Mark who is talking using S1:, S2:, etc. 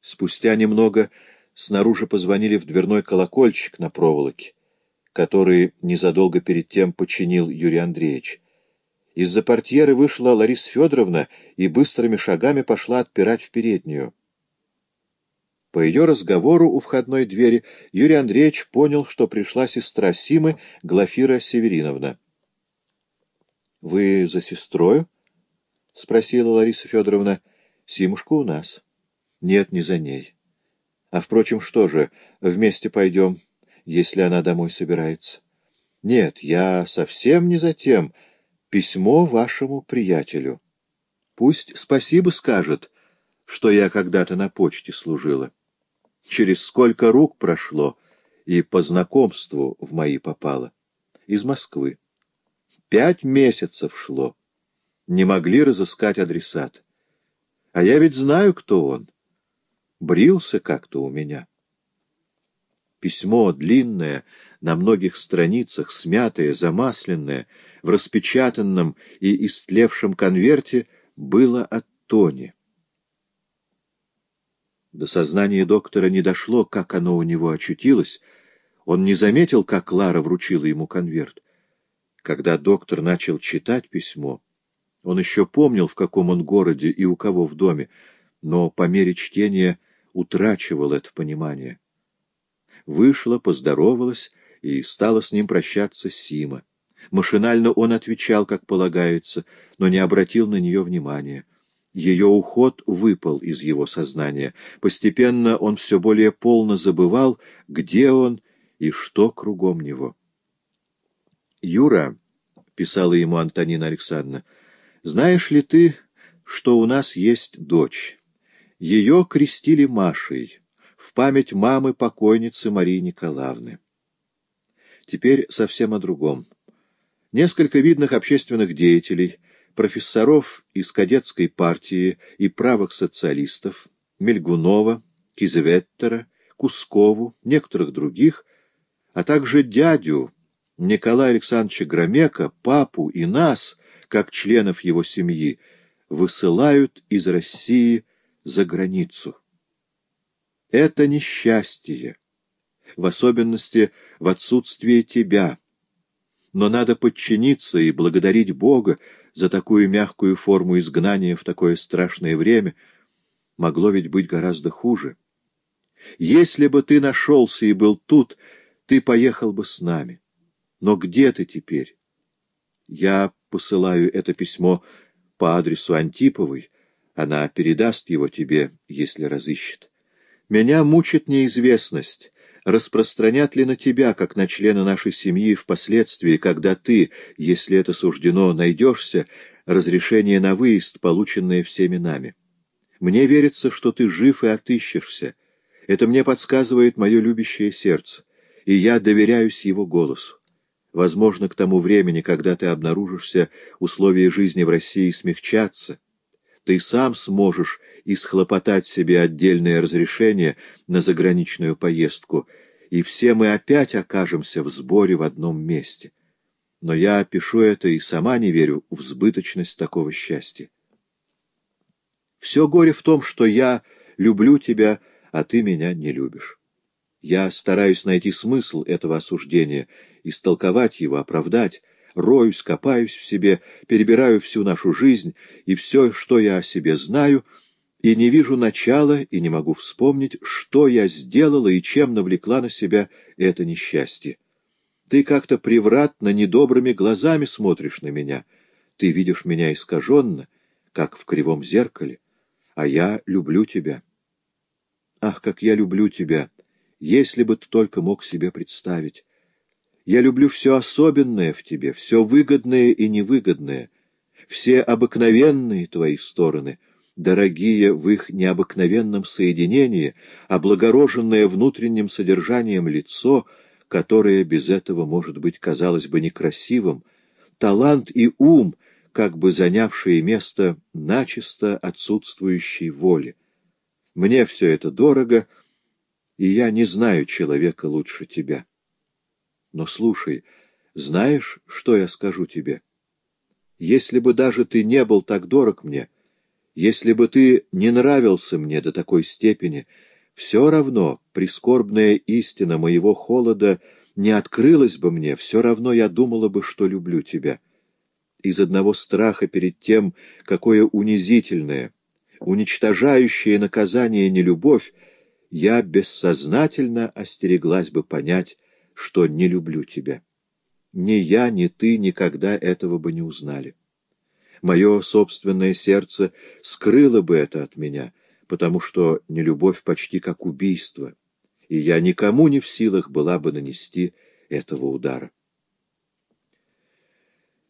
S1: Спустя немного снаружи позвонили в дверной колокольчик на проволоке, который незадолго перед тем починил Юрий Андреевич. Из-за портьеры вышла Лариса Федоровна и быстрыми шагами пошла отпирать в переднюю. По ее разговору у входной двери Юрий Андреевич понял, что пришла сестра Симы, Глафира Севериновна. — Вы за сестрою? — спросила Лариса Федоровна. — Симушка у нас. — Нет, не за ней. — А, впрочем, что же, вместе пойдем, если она домой собирается? — Нет, я совсем не за тем. Письмо вашему приятелю. Пусть спасибо скажет, что я когда-то на почте служила. — через сколько рук прошло, и по знакомству в мои попало. Из Москвы. Пять месяцев шло. Не могли разыскать адресат. А я ведь знаю, кто он. Брился как-то у меня. Письмо длинное, на многих страницах, смятое, замасленное, в распечатанном и истлевшем конверте, было от Тони. До сознания доктора не дошло, как оно у него очутилось. Он не заметил, как Лара вручила ему конверт. Когда доктор начал читать письмо, он еще помнил, в каком он городе и у кого в доме, но по мере чтения утрачивал это понимание. Вышла, поздоровалась и стала с ним прощаться Сима. Машинально он отвечал, как полагается, но не обратил на нее внимания. Ее уход выпал из его сознания. Постепенно он все более полно забывал, где он и что кругом него. «Юра», — писала ему Антонина Александровна, — «знаешь ли ты, что у нас есть дочь? Ее крестили Машей в память мамы покойницы Марии Николаевны. Теперь совсем о другом. Несколько видных общественных деятелей — профессоров из кадетской партии и правых социалистов, Мельгунова, Кизеветтера, Кускову, некоторых других, а также дядю Николая Александровича Громека, папу и нас, как членов его семьи, высылают из России за границу. Это несчастье, в особенности в отсутствие тебя, но надо подчиниться и благодарить Бога за такую мягкую форму изгнания в такое страшное время, могло ведь быть гораздо хуже. Если бы ты нашелся и был тут, ты поехал бы с нами. Но где ты теперь? Я посылаю это письмо по адресу Антиповой, она передаст его тебе, если разыщет. Меня мучит неизвестность, распространят ли на тебя, как на члена нашей семьи, впоследствии, когда ты, если это суждено, найдешься, разрешение на выезд, полученное всеми нами. Мне верится, что ты жив и отыщешься. Это мне подсказывает мое любящее сердце, и я доверяюсь его голосу. Возможно, к тому времени, когда ты обнаружишься, условия жизни в России смягчатся, ты сам сможешь исхлопотать себе отдельное разрешение на заграничную поездку, и все мы опять окажемся в сборе в одном месте. Но я пишу это и сама не верю в сбыточность такого счастья. Все горе в том, что я люблю тебя, а ты меня не любишь. Я стараюсь найти смысл этого осуждения, истолковать его, оправдать, роюсь, копаюсь в себе, перебираю всю нашу жизнь и все, что я о себе знаю, и не вижу начала и не могу вспомнить, что я сделала и чем навлекла на себя это несчастье. Ты как-то превратно, недобрыми глазами смотришь на меня. Ты видишь меня искаженно, как в кривом зеркале, а я люблю тебя. Ах, как я люблю тебя! Если бы ты только мог себе представить! Я люблю все особенное в тебе, все выгодное и невыгодное, все обыкновенные твои стороны, дорогие в их необыкновенном соединении, облагороженное внутренним содержанием лицо, которое без этого, может быть, казалось бы некрасивым, талант и ум, как бы занявшие место начисто отсутствующей воли. Мне все это дорого, и я не знаю человека лучше тебя. Но слушай, знаешь, что я скажу тебе? Если бы даже ты не был так дорог мне, Если бы ты не нравился мне до такой степени, все равно прискорбная истина моего холода не открылась бы мне, все равно я думала бы, что люблю тебя. Из одного страха перед тем, какое унизительное, уничтожающее наказание нелюбовь, я бессознательно остереглась бы понять, что не люблю тебя. Ни я, ни ты никогда этого бы не узнали. Мое собственное сердце скрыло бы это от меня, потому что нелюбовь почти как убийство, и я никому не в силах была бы нанести этого удара.